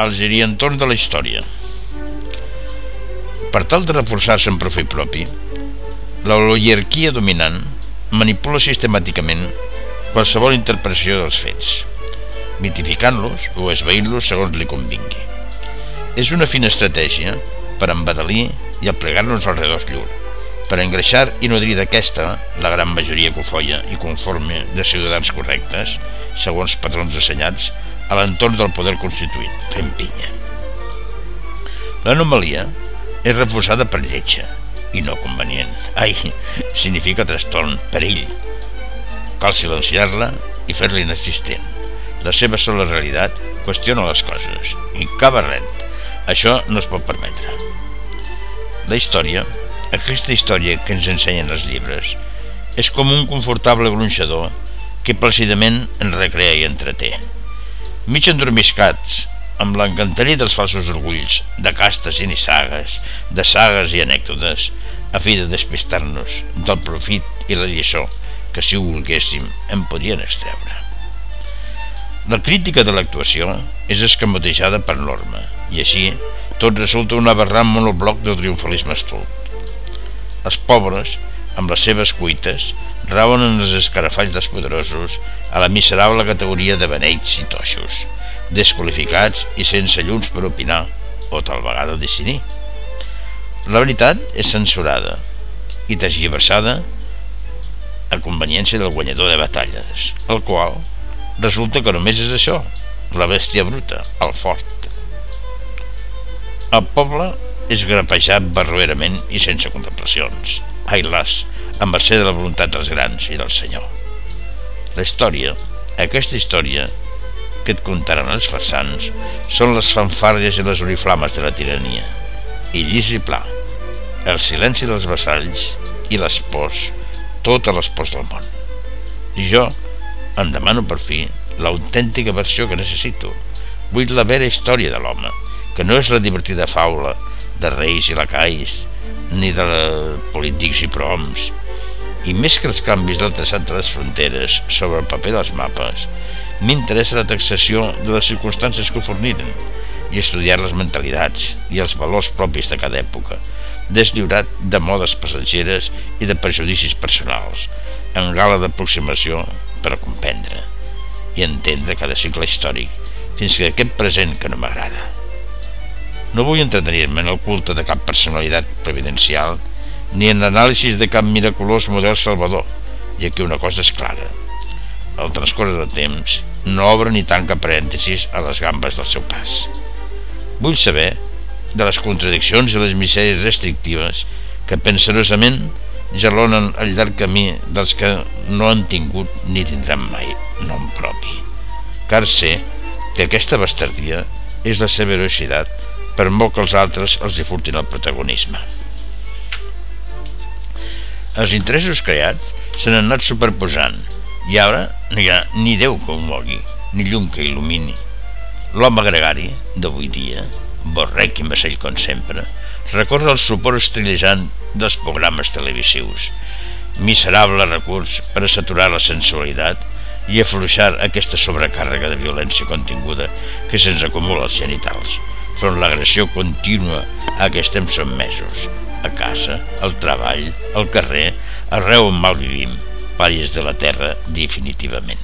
Algèria entorn de la història. Per tal de reforçar-se en propi propi, l'oligarquia dominant manipula sistemàticament qualsevol interpretació dels fets, mitificant-los o esveint-los segons li convingui. És una fina estratègia per embadalir i aplegar-nos al redós llur, per engreixar i nodrir d'aquesta la gran majoria cofoia i conforme de ciutadans correctes, segons patrons assenyats, a l'entorn del poder constituït, fent pinya. L'anomalia és reposada per lletja i no convenient. Ai, significa trastorn, perill. Cal silenciar-la i fer-la inexistent. La seva sola realitat qüestiona les coses i cabarret. Això no es pot permetre. La història, aquesta història que ens ensenyen els llibres, és com un confortable gronxador que plàcidament en recrea i entreté mig endormiscats, amb l'encanteria dels falsos orgulls, de castes i nissagues, de sagues i anècdotes, a fi de despistar-nos del profit i la lliçó que, si ho volguéssim, en podien extreure. La crítica de l'actuació és escamotejada per norma, i així tot resulta un aberrant monobloc del triomfalisme estult. Els pobres, amb les seves cuites, rauen en els escarafalls dels poderosos a la miserable categoria de beneits i toixos, desqualificats i sense llums per opinar o tal vegada decidir. La veritat és censurada i tergiversada a conveniència del guanyador de batalles, el qual resulta que només és això, la bèstia bruta, el fort. El poble és grapejat barroerament i sense contemplacions. Ai las, a mercè de la voluntat dels grans i del Senyor. La història, aquesta història que et contaran els farsans, són les fanfàrries i les oriflames de la tirania. I llis i pla, el silenci dels vassalls i les pors, totes les pors del món. I jo em demano per fi l'autèntica versió que necessito. Vull la vera història de l'home, que no és la divertida faula de reis i lacais, ni de polítics i proms, i més que els canvis del traçat de les fronteres sobre el paper dels mapes, m'interessa la taxació de les circumstàncies que ho forniren i estudiar les mentalitats i els valors propis de cada època, deslliurat de modes passatgeres i de prejudicis personals, en gala d'aproximació per a comprendre i entendre cada cicle històric fins que aquest present que no m'agrada. No vull entretenir-me en el culte de cap personalitat previdencial ni en l'anàlisi de cap miraculós model salvador, i aquí una cosa és clara. El transcorre del temps no obre ni tanca parèntesis a les gambes del seu pas. Vull saber de les contradiccions i les misèries restrictives que pensarosament gelonen el llarg camí dels que no han tingut ni tindran mai nom propi. Car sé que aquesta bastardia és la seva heroïcitat per molt que els altres els hi furtin el protagonisme. Els interessos creats s'han anat superposant i ara no hi ha ni Déu que ho mogui, ni llum que il·lumini. L'home gregari d'avui dia, borrec i macell com sempre, recorre el suport estrellejant dels programes televisius, miserable recurs per a saturar la sensualitat i afluixar aquesta sobrecàrrega de violència continguda que se'ns acumula als genitals, front l'agressió contínua a què estem sotmesos, a casa, al treball, al carrer, arreu on mal vivim, pàries de la terra definitivament.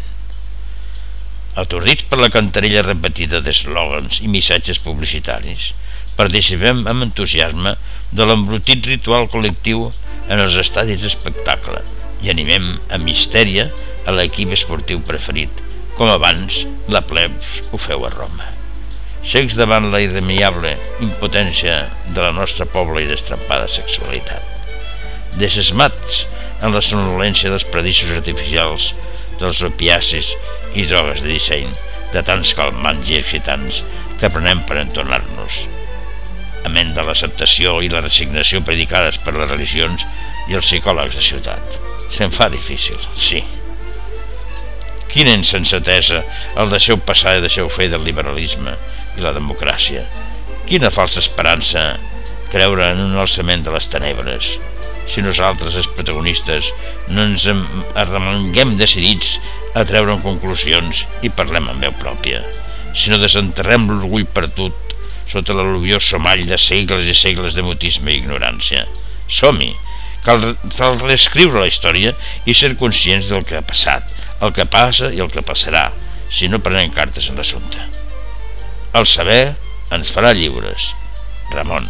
Atordits per la cantarella repetida d'eslògans i missatges publicitaris, participem amb entusiasme de l'embrutit ritual col·lectiu en els estadis d'espectacle i animem a mistèria a l'equip esportiu preferit, com abans la plebs ho feu a Roma cecs davant la irremeiable impotència de la nostra pobla i destrampada sexualitat. Desesmats en la sonolència dels predissos artificials, dels opiacis i drogues de disseny, de tants calmants i excitants que prenem per entonar-nos. Amén de l'acceptació i la resignació predicades per les religions i els psicòlegs de ciutat. Se'n fa difícil, sí. Quina insensatesa el deixeu passar i deixeu fer del liberalisme i la democràcia. Quina falsa esperança creure en un alçament de les tenebres. Si nosaltres, els protagonistes, no ens arremanguem decidits a treure conclusions i parlem amb veu pròpia. si no desenterrem l'orgull perdut sota l'al·luvió somall de segles i segles de mutisme i ignorància. Som-hi! Cal, cal reescriure la història i ser conscients del que ha passat, el que passa i el que passarà, si no prenem cartes en l'assumpte. El saber ens farà lliures. Ramon.